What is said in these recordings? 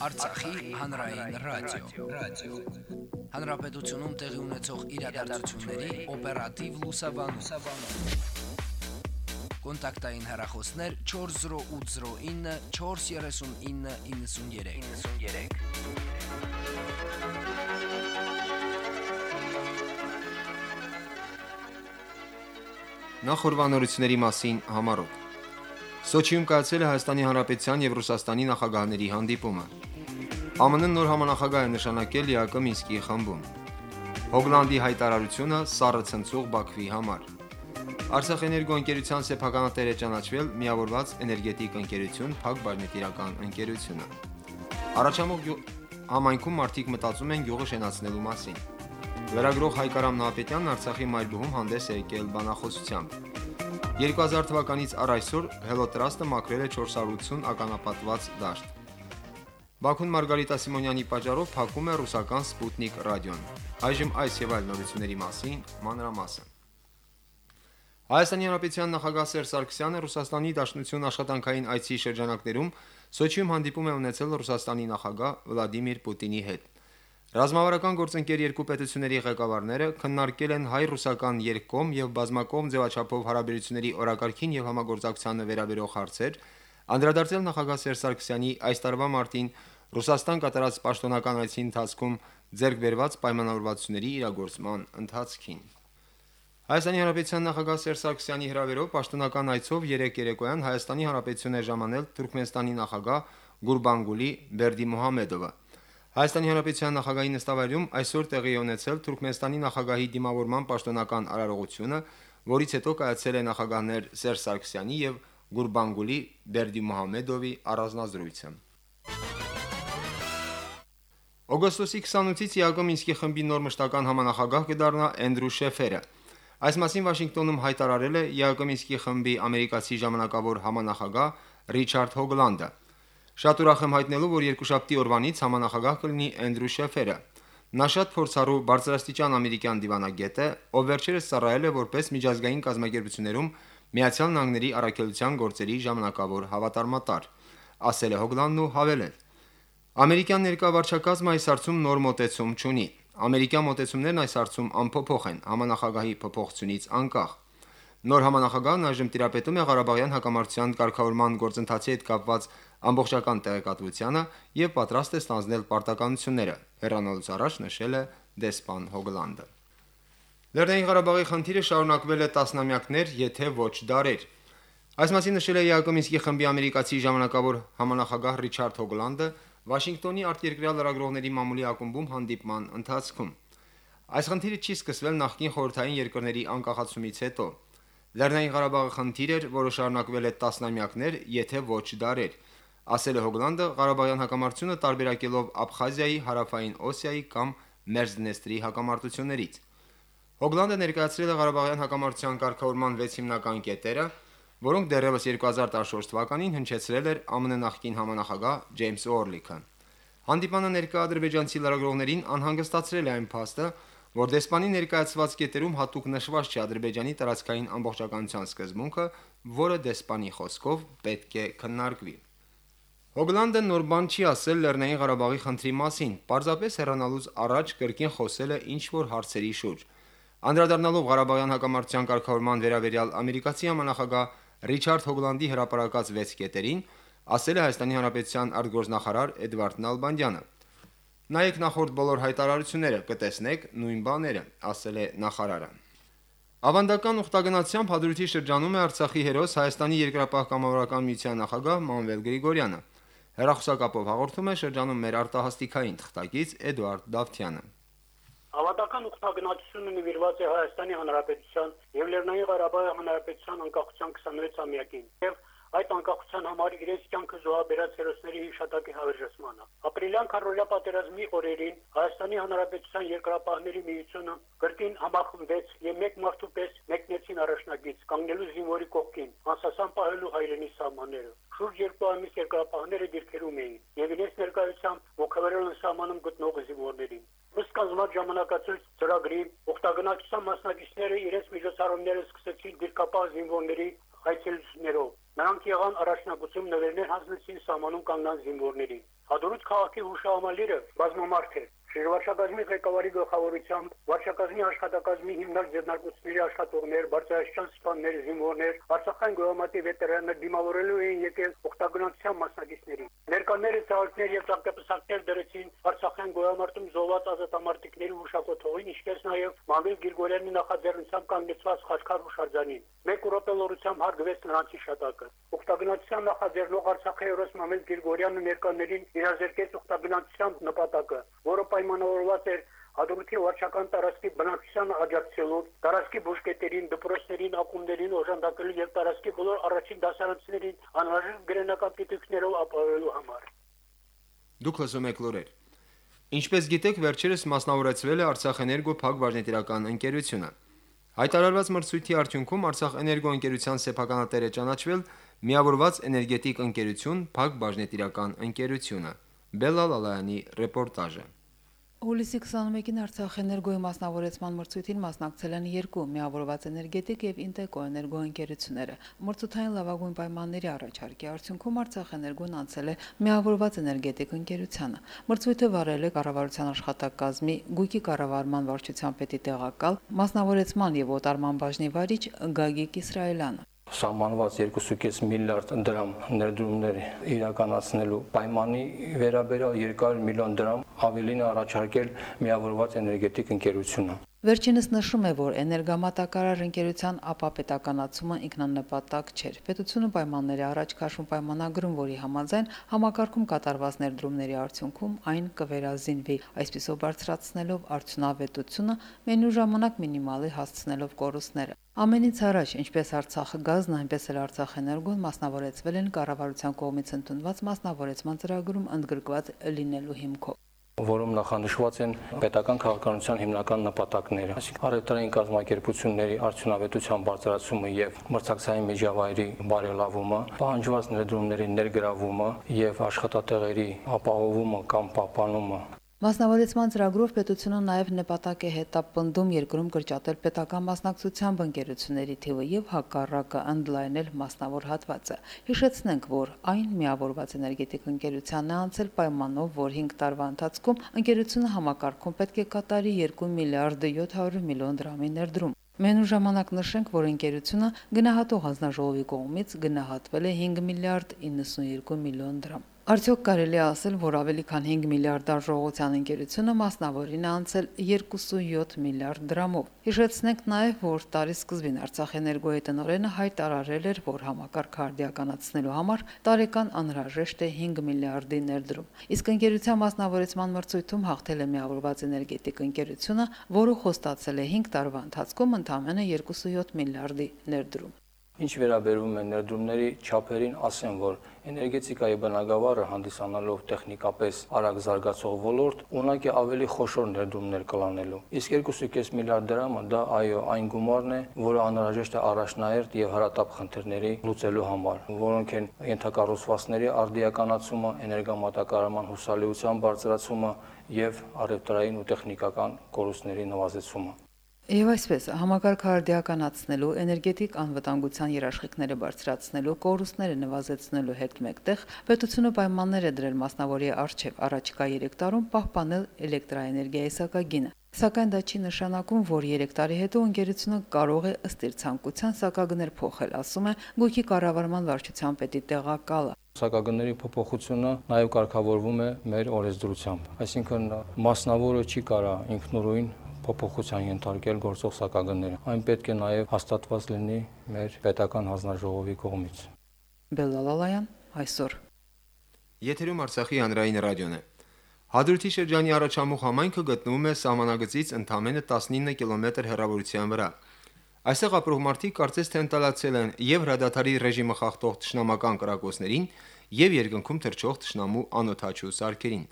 Արցախի հանրային ռադիո, ռադիո։ Հանրապետությունում տեղի ունեցող իրադարձությունների օպերատիվ լուսաբանում։ Կոնտակտային հեռախոսներ 40809 43993։ 93 Նախորbanությունների մասին համարոտ։ Սոչիում կայացել է Հայաստանի Հանրապետության եւ Ռուսաստանի նախագահների հանդիպումը։ ԱՄՆ-ն նոր համանախագահ է նշանակել ԵԱԿ Մինսկի խմբում։ Հոգլանդի հայտարարությունը սառը ցնցող Բաքվի համար։ Արցախ էներգո ընկերության սեփականատեր է ճանաչվել միավորված էներգետիկ ընկերություն Փակ բարնետիրական ընկերությունը։ Առաջամուխ համայնքում մարդիկ մտածում են գյուղը շենացնելու մասին։ Լրագրող Հայկարամ Նահապետյանն Արցախի մայրբուհում հանդես է եկել բանախոսությամբ։ 2000 թվականից առ այսօր Hellotrust-ը մաքրել է 480 ականապատված դաշտ։ Բաքուն Մարգարիտա Սիմոնյանի պատճառով փակում է ռուսական Sputnik ռադիոն։ Այժմ այս եւ այլ նորությունների մասին մանրամասն։ Հայաստանի Հանրապետության նախագահ Սերժ Սարգսյանը Ռուսաստանի Դաշնություն աշխատանքային այցի շրջանակներում Սոչիում հանդիպում է ունեցել Ռուսաստանի նախագահ Վլադիմիր Պուտինի հետ։ Ռազմավարական գործընկեր երկու պետությունների ղեկավարները քննարկել են հայ-ռուսական երկկողմ եւ բազմակողմ ձևաչափով հարաբերությունների օրակարգին եւ համագործակցությանը վերաբերող հարցեր, անդրադարձել նախագահ Սերժ Սարգսյանի այս տարվա մարտին Ռուսաստան կատարած պաշտոնական այցի ընթացքում ձեռք բերված պայմանավորվածությունների իրագործման ընթացքին։ Հայաստանի Հանրապետության նախագահ Սերժ Սարգսյանի հրավերով պաշտոնական այցով 3 երեկոյան Հայաստանի Հանրապետություն է ժամանել Թուրքմենստանի նախագահ Գուրբանգուլի Բերդիմուհամեդովը։ Հայաստանի Հանրապետության նախագահի նստավայրում այսօր տեղի ունեցել Թուրքմենստանի նախագահի դիմավորման պաշտոնական արարողությունը, որից հետո կայացել է նախագահներ Սերժ Սարգսյանի եւ Գուրբանգուլի Բերդիմուհամեդովի առանձնազրույցը։ Օգոստոսի 28-ից ԵԱԿ Մինսկի խմբի նոր մշտական համանախագահ կդառնա Էնդրու Շեֆերը։ Այս մասին Վաշինգտոնում հայտարարել է ԵԱԿ Մինսկի խմբի ամերիկացի ժամանակավոր համանախագահ Ռիչարդ Հոգլանդը։ Շատ ուրախ եմ հայտնելու, որ երկուշաբթի օրվանից համանախագահ կլինի Էնդրու Շեֆերը։ Նա շատ փորձառու բարձրաստիճան ամերիկյան դիվանագետ է, ով վերջերս ծառայել է որպես միջազգային կազմակերպություններում Միացյալ Նահանգների առաքելության գործերի ժամանակավոր հավատարմատար, ասել է Հոգլանդն ու հավելել. Ամերիկյան ներկայավարչակազմը այս հարցում նոր մոտեցում չունի։ Ամերիկյան մոտեցումներն այս հարցում անփոփոխ են համանախագահի փոփոխությունից անկախ։ Նոր համանախագահն այժմ տիրապետում է Ղարաբաղյան հակամարտության կարգավորման գործընթացի հետ կապված ամբողջական տեղեկատվությանը եւ պատրաստ է ստանձնել պարտականությունները, հեռանալուց առաջ նշել է դեսպան Հոգլանդը։ Լեռնային Ղարաբաղի խնդիրը շարունակվել է տասնամյակներ, եթե ոչ դարեր։ Այս մասին նշել է ԵԱԿ Մինսկի խմբի ամերիկացի ժամանակավոր համանախագահ Ռիչարդ Հոգլանդը Վաշինգտոնի արտերկրյալ լրագրողների մամուլի ակումբում հանդիպման ընթացքում։ Այս խնդիրը չի սկսվել նախկին խորհրդային երկրների անկախացումից հետո։ Լեռնային Ղարաբաղի խնդիր էր, որը շարունակվել է տասնամյակներ, եթե ոչ դարեր ասել է Հոգլանդը Ղարաբաղյան հակամարտությունը տարբերակելով Աբխազիայի, Հարավային Օսիայի կամ Մերզդնեստրի հակամարտություններից։ Հոգլանդը ներկայացրել է Ղարաբաղյան հակամարտության կարգավորման 6 հիմնական կետերը, որոնք դեռևս 2014 թվականին հնչեցրել էր ԱՄՆ նախկին համանախագահ Ջեյմս Օրլիքը։ Հանդիպանը ներկա ադրբեջանցի լրագրողներին անհանգստացրել է այն փաստը, որ դեսպանի ներկայացված կետերում հատուկ նշված չէ Ադրբեջանի տարածքային ամբողջականության սկզբունքը, որը դեսպանի խոսքով պետք է քննարկվի։ Հոգլանդը նոր բան չի ասել Լեռնային Ղարաբաղի խնդրի մասին, պարզապես հեռանալուց առաջ կրկին խոսել է ինչ որ հարցերի շուրջ։ Անդրադառնալով Ղարաբաղյան հակամարտության կարգավորման վերաբերյալ ամերիկացի համանախագահ Ռիչարդ Հոգլանդի հրապարակած 6 կետերին, ասել է Հայաստանի Հանրապետության արտգործնախարար Էդվարդ Նալբանդյանը։ Նայեք նախորդ բոլոր հայտարարությունները, կտեսնեք նույն բաները, ասել է նախարարը։ Ավանդական ուխտագնացությամբ հադրութի շրջանում է Արցախի հերոս Հայաստանի երկրապահ կամավորական միության նախագահ Մանվել Գրիգորյանը։ Հերախոսակապով հաղորդում է շրջանում մեր արտահասթիկային թղթակից Էդուարդ Դավթյանը։ Ավանդական ուխտագնացությունը նվիրված է Հայաստանի Հանրապետության եւ Լեռնային Ղարաբաղի Հանրապետության անկախության 26-ամյակին եւ այդ անկախության համար իրենց կյանքը զոհաբերած հերոսների հիշատակի հավերժացմանը։ Ապրիլյան քարորյա պատերազմի օրերին Հայաստանի Հանրապետության երկրապահների միությունը կրկին համախմբվեց եւ մեկ մարդու պես մեկնեցին առաջնագից կանգնելու զինվորի կողքին, անսասան պահելու հայրենի սահմանները։ Շուրջ երկու ամիս երկրապահները դիրքերում էին եկել օգտագործության մասնակիցներին։ Ներկաները ծաղիկներ եւ ծաղկապսակներ դրեցին Արցախյան գյուղամարտում զոհված ազատամարտիկների հուշակոթողին, ինչպես նաեւ Մամիլ Գրիգորյանի նախաձեռնությամբ կանգնեցված Խաչքար հուշարձանին։ Մեկ րոպելորությամբ հարգվեց նրանց հիշատակը։ Օգտագործության նախաձեռնող Արցախի հերոս Մամիլ Գրիգորյանը ներկաներին իրազեկեց Դուք լսում եք լուրեր։ Ինչպես գիտեք, վերջերս մասնավորեցվել է Արցախ էներգո փակ բաժնետիրական ընկերությունը։ Հայտարարված մրցույթի արդյունքում Արցախ էներգո ընկերության սեփականատեր է ճանաչվել միավորված էներգետիկ ընկերություն փակ բաժնետիրական ընկերությունը։ Բելալալայանի ռեպորտաժը։ Հուլիսի 21-ին Արցախ էներգոյի մասնավորեցման մրցույթին մասնակցել են երկու միավորված էներգետիկ եւ Ինտեկո էներգո ընկերությունները։ Մրցութային լավագույն պայմանների առաջարկի արդյունքում Արցախ էներգոն անցել է միավորված էներգետիկ ընկերությանը։ Մրցույթը վարել է կառավարության աշխատակազմի Գույքի կառավարման վարչության պետի տեղակալ մասնավորեցման եւ օտարման բաժնի վարիչ Գագիկ Իսրայելյանը սահմանված 2.5 միլիարդ դրամ ներդրումներ իրականացնելու պայմանի վերաբերյալ 200 միլիոն դրամ ավելին առաջարկել միավորված էներգետիկ ընկերությունը։ Վերջինս նշում է, որ էներգամատակարար ընկերության ապապետականացումը ինքնանպատակ չէր։ Պետությունը պայմանների առաջ քաշում պայմանագրում, որի համաձայն համակարգում կատարված ներդրումների արդյունքում այն կվերազինվի, այսպիսով բարձրացնելով արդյունավետությունը, մենու ժամանակ մինիմալի հասցնելով կորուստները։ Ամենից առաջ, ինչպես Արցախը գազն, այնպես էլ Արցախ էներգոն մասնավորեցվել են կառավարության կողմից ընդունված մասնավորեցման ծրագրում ընդգրկված լինելու հիմքով որում նախանշված են պետական քաղաքականության հիմնական նպատակները, այսինքն առևտրային կազմակերպությունների արդյունավետության բարձրացումը եւ մրցակցային միջավայրի բարելավումը, պահանջված ներդրումների ներգրավումը եւ աշխատատեղերի ապահովումը կամ պահպանումը Մասնավորեցման ծրագրով պետությունը նաև նպատակ է հետապնդում երկրում կրճատել պետական մասնակցությամբ ընկերությունների թիվը եւ հակառակը ընդլայնել մասնավոր հատվածը։ Հիշեցնենք, որ այն միավորված էներգետիկ ընկերությանն է անցել պայմանով, որ 5 տարվա ընթացքում ընկերությունը համակարգում պետք է կատարի 2 միլիարդ 700 միլիոն դրամի ներդրում։ Մենու ժամանակ նշենք, որ ընկերությունը գնահատող հանձնաժողովի կողմից գնահատվել է 5 միլիարդ 92 միլիոն դրամ։ Արդյոք կարելի է ասել, որ ավելի քան 5 միլիարդ դար ժողովրդյան ընկերությունը մասնավորին է անցել 2.7 միլիարդ դրամով։ Հիշեցնենք նաև, որ տարի սկզբին Արցախ էներգոյի տնօրենը հայտարարել էր, որ համակարգը արդիականացնելու համար տարեկան անհրաժեշտ է 5 միլիարդի ներդրում։ Իսկ ընկերության մասնավորեցման մրցույթում հաղթել է միավորված էներգետիկ ընկերությունը, որը խոստացել է 5 տարվա ընթացքում ընդամենը 2.7 միլիարդի ներդրում։ Ինչ վերաբերում է ներդրումների չափերին, ասեմ, որ էներգետիկայի բնագավառը հանդիսանալով տեխնիկապես արագ զարգացող ոլորտ, ունակ է ավելի խոշոր ներդրումներ կլանելու։ Իսկ 2.5 միլիարդ դրամը դա այո, այն գումարն է, որը անհրաժեշտ է առաջնահերթ եւ հարատապ խնդիրների լուծելու համար, որոնք են ենթակառուցվածքների արդիականացումը, էներգամատակարարման հուսալիության բարձրացումը եւ առևտրային ու տեխնիկական կորուստների նվազեցումը։ Եվ այսպես համակարգը արդիականացնելու, էներգետիկ անվտանգության երաշխիքները բարձրացնելու, կորուստները նվազեցնելու հետ մեկտեղ պետությունը պայմաններ է դրել մասնավորի արչև առաջիկա 3 տարում պահպանել էլեկտրաէներգիայի սակագինը։ Սակայն դա չի նշանակում, որ 3 տարի հետո ընկերությունը կարող է ըստ իր ցանկության սակագներ փոխել, ասում է Գույքի կառավարման վարչության պետի տեղակալը սակագների փոփոխությունը նաև կարգավորվում է մեր օրենսդրությամբ։ Այսինքն մասնավորը չի կարա ինքնուրույն փոփոխության ենթարկել գործող սակագները։ Այն պետք է նաև հաստատված լինի մեր պետական հանձնաժողովի կողմից։ Բելալալայան այսօր Եթերում Արցախի հանրային ռադիոն է։ Հադրութի շրջանի առաջամուխ համայնքը գտնվում է սահմանագծից ընդամենը 19 կիլոմետր հեռավորության վրա։ Այստեղ ապրող մարդիկ կարծես թե ընտալացել են եւ հրադադարի ռեժիմը խախտող ճշնամական կրակոցներին եւ երկնքում թրջող ճշնամու անօթաչու սարքերին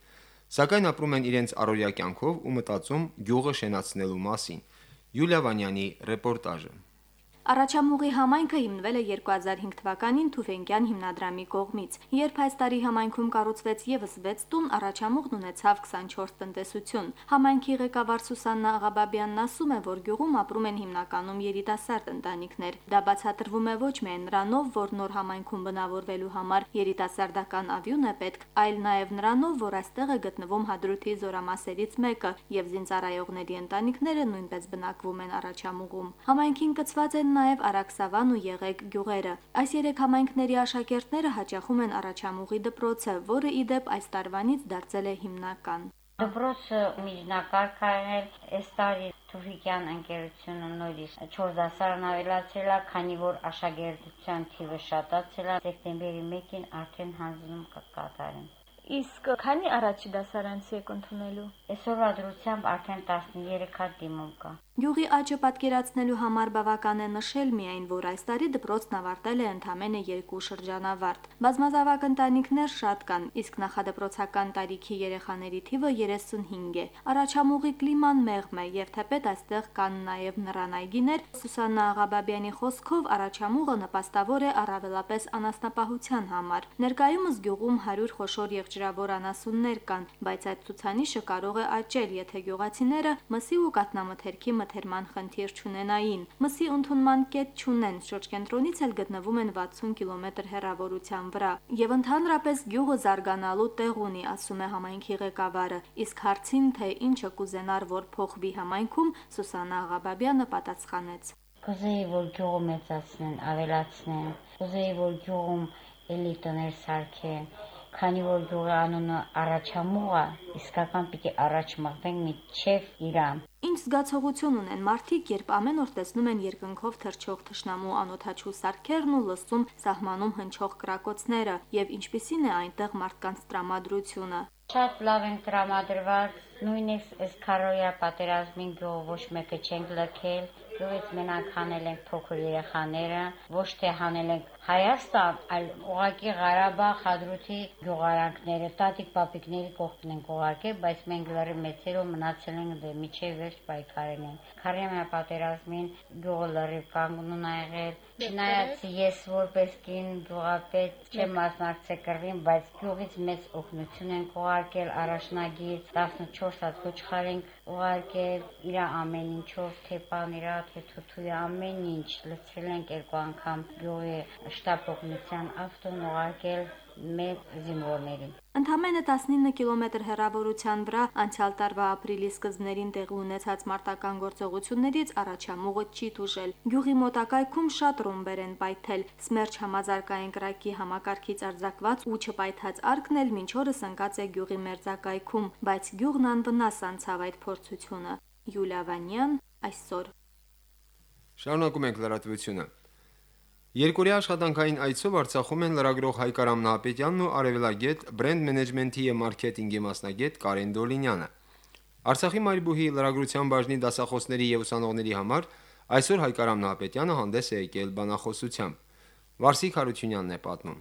սակայն ապրում են իրենց առօրյա կյանքով ու մտածում գյուղը շենացնելու մասին։ Յուլիա Վանյանի ռեպորտաժը։ Առաջամուղի համայնքը հիմնվել է 2005 թվականին Թուվենկյան հիմնադրամի կողմից։ Երբ այս տարի համայնքում կառուցվեց եւս 6 տուն, առաջամուղն ունեցավ 24 տնտեսություն։ Համայնքի ղեկավար Սուսաննա Աղաբաբյանն ասում է, որ գյուղում ապրում են հիմնականում երիտասարդ ընտանիքներ։ Դա բացատրվում է ոչ միայն նրանով, որ նոր համայնքում բնավորվելու համար երիտասարդական ավյուն է պետք, այլ նաեւ նրանով, որ այստեղ է գտնվում Հադրութի զորամասերից մեկը եւ զինծառայողների ընտանիքները նույնպես բնակվում են առաջամուղում։ Համայնքին կցված են նաև Արաքսավան ու Եղեգ գյուղերը։ Այս երեք համայնքների աշակերտները հաճախում են առաջամուղի դպրոցը, որը ի դեպ այս տարվանից դարձել է հիմնական։ Դպրոցը միջնակարգ է եղել, այս տարի Թուֆիկյան ընկերությունը նորից 4 դասարան ավելացրել է, քանի որ աշակերտության թիվը շատացել է, սեպտեմբերի 1-ին արդեն հանձնում կկատարեն։ Իսկ քանի առաջի դասարանցի եք ընդունելու։ Այսօրվա դրությամբ արդեն 13 հատ դիմում կա։ Գյուղի աճը պատկերացնելու համար բավական է նշել միայն, որ այս տարի դպրոցն ավարտել է ընդամենը երկու շրջանավարտ։ Բազմազավակ ընտանիքներ շատ կան, իսկ նախադպրոցական տարիքի երեխաների թիվը 35 է։ Առաջամուղի կլիման մեղմ է եւ թեպետ այստեղ կան նաեւ նռանայգիներ, Սուսաննա Աղաբաբյանի խոսքով առաջամուղը նպաստավոր է առավելապես անասնապահության համար։ Ներկայումս գյուղում 100 խոշոր եղջրավոր անասուններ կան, բայց այդ ցուցանիշը կարող է աճել, եթե գյուղացիները մսի ու կատնամթերքի մթերման խնդիր չունենային։ Մսի ընդունման կետ չունեն, շրջկենտրոնից էլ գտնվում են 60 կիլոմետր հեռավորության վրա։ Եվ ընդհանրապես գյուղը զարգանալու տեղ ունի, ասում է համայնքի ղեկավարը։ Իսկ հարցին, թե ինչը կուզենար, որ փոխվի համայնքում, Սուսանա Աղաբաբյանը պատասխանեց. Կուզեի, որ գյուղը մեծացնեն, ավելացնեն։ Կուզեի, որ գյուղում էլի տներ սարքեն քանի որ գյուղի անունը առաջամուղ է, իսկական պիտի առաջ մղվենք միջև Իրան։ Ինչ զգացողություն ունեն մարդիկ, երբ ամեն օր տեսնում են երկնքով թռչող թշնամու անօթաչու սարքերն ու լսում սահմանում հնչող կրակոցները, եւ ինչպիսին է այնտեղ մարդկանց տրամադրությունը։ Շատ լավ են տրամադրված, նույնիսկ այս քարոյա պատերազմին գյուղ ոչ մեկը չենք լքել, գյուղից մենակ հանել ենք փոքր երեխաները, ոչ թե հանել ենք Հայաստան, այլ ուղակի Ղարաբաղ, Խադրութի գյուղարանքները, տատիկ պապիկների կողքն են ուղարկել, բայց մենք լրի մեծերով մնացել ենք դե միջև վերջ պայքարել ենք։ Քարյամյա պատերազմին գյուղը լրի կանգնուն ա եղել։ Չնայած ես որպես կին գյուղապետ չեմ մասնակցել կռվին, բայց գյուղից մեծ օգնություն են ուղարկել առաջնագից 14 հատ ոչխար են ուղարկել իր ամեն ինչով, թե պան իր, թե թութուի ամեն ինչ լցրել ենք երկու անգամ գյուղի շտաբ օգնության ավտոն ուղարկել մեր զինվորներին։ Ընդամենը 19 կիլոմետր հեռավորության վրա անցյալ տարվա ապրիլի սկզբներին տեղի ունեցած մարտական գործողություններից առաջամուղը չի դուժել։ Գյուղի մոտակայքում շատ ռումբեր են պայթել։ Սմերջ համազարգային կրակի համակարգից արձակված ու չպայթած արկն էլ մինչ օրս ընկած է գյուղի մերձակայքում, բայց գյուղն անվնաս անցավ այդ փորձությունը։ Յուլիա Վանյան այսօր Շարունակում ենք լրատվությունը։ Երկորի աշխատանքային այցով Արցախում են լրագրող Հայկ Արամ Նահապետյանն ու արևելագետ բրենդ մենեջմենթի եւ մարքեթինգի մասնագետ Կարեն Դոլինյանը։ Արցախի Մարիբուհի լրագրության բաժնի դասախոսների եւ ուսանողների համար այսօր Հայկ Արամ Նահապետյանը հանդես է եկել բանախոսությամբ։ Վարսիկ Հարությունյանն է պատմում։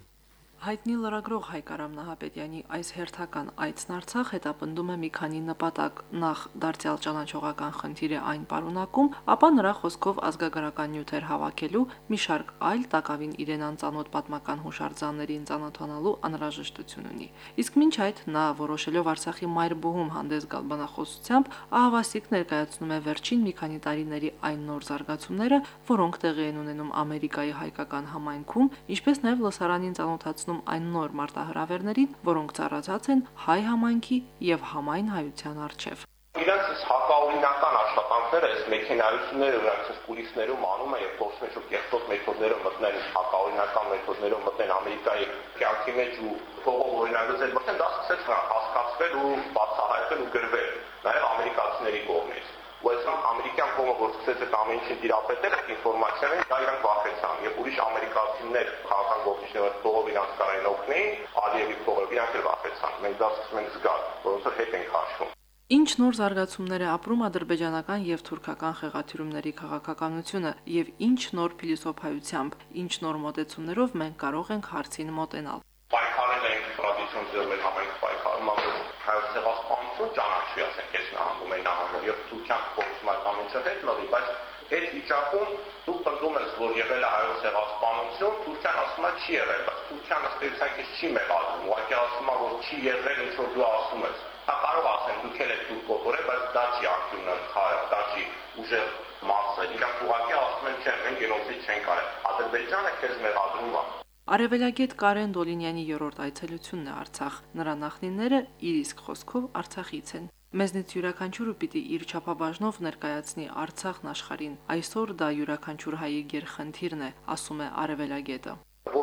Հայտնի լրագրող Հայկ Արամ Նահապետյանի այս հերթական այցն Արցախ հետապնդում է մի քանի նպատակ՝ նախ դարձյալ ճանաչողական խնդիրը այն պարունակում, ապա նրա խոսքով ազգագրական նյութեր հավաքելու մի շարք այլ տակավին իրեն անծանոթ պատմական հուշարձաններին ծանոթանալու անհրաժեշտություն ունի։ Իսկ մինչ այդ նա որոշելով Արցախի մայր բուհում հանդես գալ բանախոսությամբ, ահավասիկ ներկայացնում է վերջին մի քանի տարիների այն նոր զարգացումները, որոնք տեղի են ունենում Ամերիկայի հայկական համայնքում, ինչպես նաև լսարանին ծանոթացնում ներկայացնում այն նոր մարտահրավերներին, որոնք ծառացած են հայ համայնքի եւ համայն հայության արչեւ։ Իրանց հակաօրինական աշխատանքները այս մեքենայությունները իրանց կուլիսներում անում են եւ փորձում են կեղտոտ մեթոդներով մտնել հակաօրինական մեթոդներով մտնել Ամերիկայի կյանքի մեջ ու փողով օրինագծել, որտեղ դա սկսեց հասկացվել ու բացահայտվել ու գրվել նաեւ ամերիկացիների կողմից ու այս ամերիկյան կողմը որ սկսեց այդ ամեն ինչը դիրապետել ինֆորմացիան, դա իրանք վախեցան եւ ուրիշ ամերիկացիներ քաղաքական գործիչները իրանք կարային օգնեին, Ալիևի փողով իրանք էլ վախեցան։ Մենք դա սկսում ենք զգալ, որոնց որ հետ ենք հաշվում։ Ինչ նոր զարգացումներ է ապրում ադրբեջանական եւ թուրքական խեղաթյուրումների քաղաքականությունը եւ ինչ նոր փիլիսոփայությամբ, ինչ նոր մոտեցումներով մենք կարող ենք հարցին մոտենալ։ Պայքարել ենք տրադիցիոն ձեռներ համենք պայքարում, ապա հայոց ցեղասպանություն ճանաչվի, ասենք, այս նահանգում է նահանգում եւ Թուրքիան փոխում այդ ամենը հետ լավի, բայց Այդ վիճակում դու պնդում ես, որ եղել է հայոց ցեղասպանություն, ասում է չի եղել, բայց ըստ էության չի մեղադրում, ուղղակի ասում է, որ չի եղել, ինչ որ դու ասում ես։ Հա կարող ասեն դուք էլ եք դուք կոտորել, բայց դա չի ակտիվն ընդհանրը, դա չի ուժեղ մասը։ Իրանք ուղղակի ասում են, չէ, մենք գենոցիդ չենք արել։ Ադրբեջանը քեզ մեղադրում է։ Արևելագետ Կարեն Դոլինյանի երրորդ այցելությունն է Արցախ։ Նրա նախնիները իր իսկ խոսքով Արցախից են։ Մեզնից յուրաքանչյուրը պիտի իր չափաբաժնով ներկայացնի Արցախն աշխարհին։ Այսօր դա յուրաքանչյուր հայի գերխնդիրն է, ասում է Արևելագետը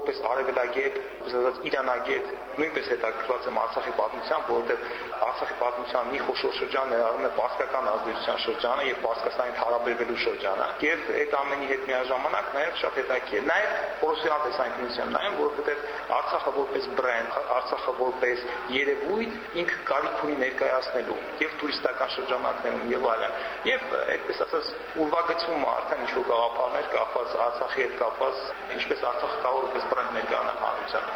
որպես արևելագետ, զգաց իրանագետ, նույնպես հետաքրքրված եմ Արցախի պատմությամբ, որովհետև Արցախի պատմության մի խոշոր շրջան ներառում է պարսկական ազդեցության շրջանը եւ Պարսկաստանից հարաբերվելու շրջանը։ Եվ այդ ամենի հետ միաժամանակ նաեւ շատ հետաքրքիր է նաեւ պրոֆեսիոնալ տեսանկյունությամբ նայեմ, որովհետև Արցախը որպես բրենդ, Արցախը որպես երևույթ ինքը կարիք ունի ներկայացնելու եւ տուրիստական շրջանակներում եւ այլն։ Եվ այդպես ասած ուրվագծում արդեն ինչ որ գաղափարներ կապված Արցախի հետ կապված, ինչպես Արցախը կարող որպես բրենդ ներկայանալ հանրությանը։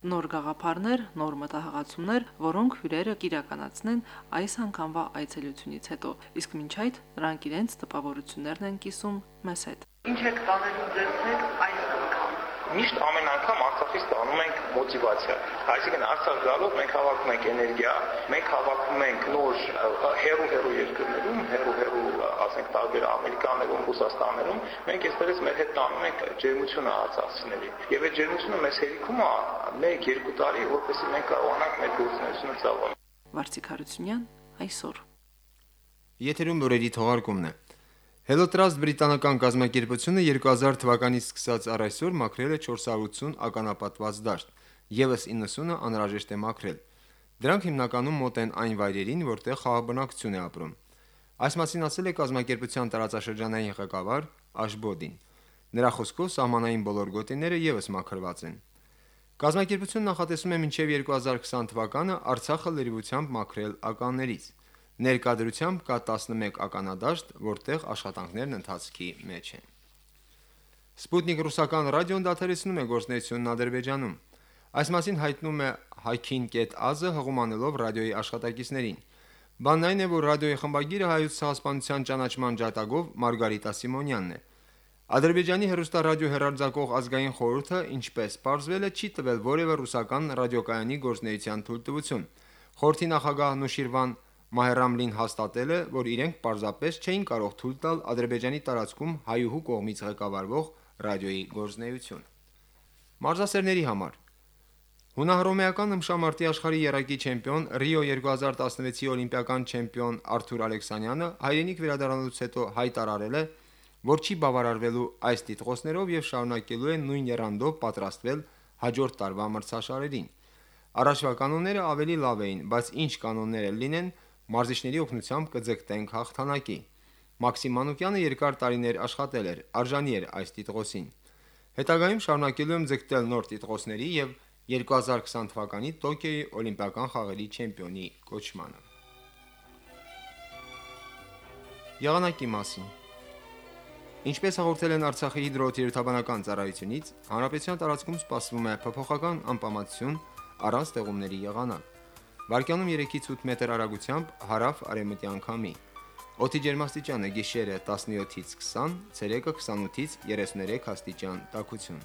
Նոր գաղափարներ, նոր մտահղացումներ, որոնք հյուրերը կիրականացնեն այս անգամվա այցելությունից հետո։ Իսկ մինչ այդ նրանք իրենց տպավորություններն են կիսում մեզ հետ։ Ինչ եք տանելու ձեզ հետ միշտ ամեն անգամ Արցախից ստանում ենք մոտիվացիա։ Այսինքն Արցախ գալով մենք հավաքում ենք էներգիա, մենք հավաքում ենք նոր հերո-հերո երկրներում, հերո-հերո, ասենք տարբեր Ամերիկաներում, Ռուսաստաներում, մենք այսպես մեր հետ տանում ենք ջերմությունը արցախցիների։ Եվ այդ ջերմությունը մեզ հերիքում է 1-2 տարի, որպեսզի մենք կարողանանք մեր գործունեությունը ծավալ։ Վարդիկ Հարությունյան այսօր Եթերում լուրերի թողարկումն է։ Հելոտրաստ բրիտանական կազմակերպությունը 2000 թվականից սկսած առ այսօր մաքրել է 480 ականապատված դաշտ, եւս 90-ը անհրաժեշտ է մաքրել։ Դրանք հիմնականում մոտ են այն վայրերին, որտեղ խաղաբնակություն է ապրում։ Այս մասին ասել է կազմակերպության տարածաշրջանային ղեկավար Աշբոդին։ Նրա խոսքով սահմանային բոլոր գոտիները եւս մաքրված են։ Կազմակերպությունն նախատեսում է մինչև 2020 թվականը Արցախը լրիվությամբ մաքրել ականներից։ Ներկայդրությամբ կա 11 ականադաշտ, որտեղ աշխատանքներն ընթացքի մեջ են։ Սպուտնիկ ռուսական ռադիոն դադարեցնում է գործունեությունն Ադրբեջանում։ Այս մասին հայտնում է Հայքին.az-ը հղումանելով ռադիոյի աշխատակիցներին։ Բանն այն է, որ ռադիոյի խմբագիրը հայոց ցեղասպանության ճանաչման ջատագով Մարգարիտա Սիմոնյանն է։ Ադրբեջանի հեռուստարադիո հերարձակող ազգային խորհուրդը, ինչպես ողջվել է, չի տվել որևէ ռուսական ռադիոկայանի գործնեության թույլտվություն։ Խորհրդի նախագահ Նուշիրվան Մահերամլին հաստատել է, որ իրենք պարզապես չէին կարող թույլ տալ Ադրբեջանի տարածքում հայուհու կողմից ղեկավարվող ռադիոյի գործնեություն։ Մարզասերների համար. Հունահռոմեական ըմշամարտի աշխարհի երակի չեմպիոն Ռիո 2016-ի օլիմպիական չեմպիոն Արթուր Ալեքսանյանը հայրենիք վերադառնալուց հետո հայտարարել է, որ չի բավարարվելու այս տիտղոսներով եւ շարունակելու է նույն երանդով պատրաստվել հաջորդ տարվա մրցաշարերին։ Առաջվա կանոնները ավելի լավ էին, բայց ինչ կանոններ լինեն, մարզիչների օգնությամբ կձգտենք հաղթանակի։ Մաքսիմ Մանուկյանը երկար տարիներ աշխատել էր, արժանի էր այս տիտղոսին։ Հետագայում շարունակելու եմ ձգտել նոր տիտղոսների եւ 2020 թվականի Տոկիոյի օլիմպիական խաղերի չեմպիոնի կոչմանը։ Եղանակի մասին Ինչպես հաղորդել են Արցախի հիդրոթերապանական ծառայությունից, հանրապետության տարածքում սպասվում է փոփոխական անպամատություն առանց տեղումների եղանակ։ Վարկյանում 3-ից 8 մետր արագությամբ հարավ արևմտյան քամի։ Օդի ջերմաստիճանը գիշերը 17-ից 20, ցերեկը 28-ից 33 աստիճան տաքություն։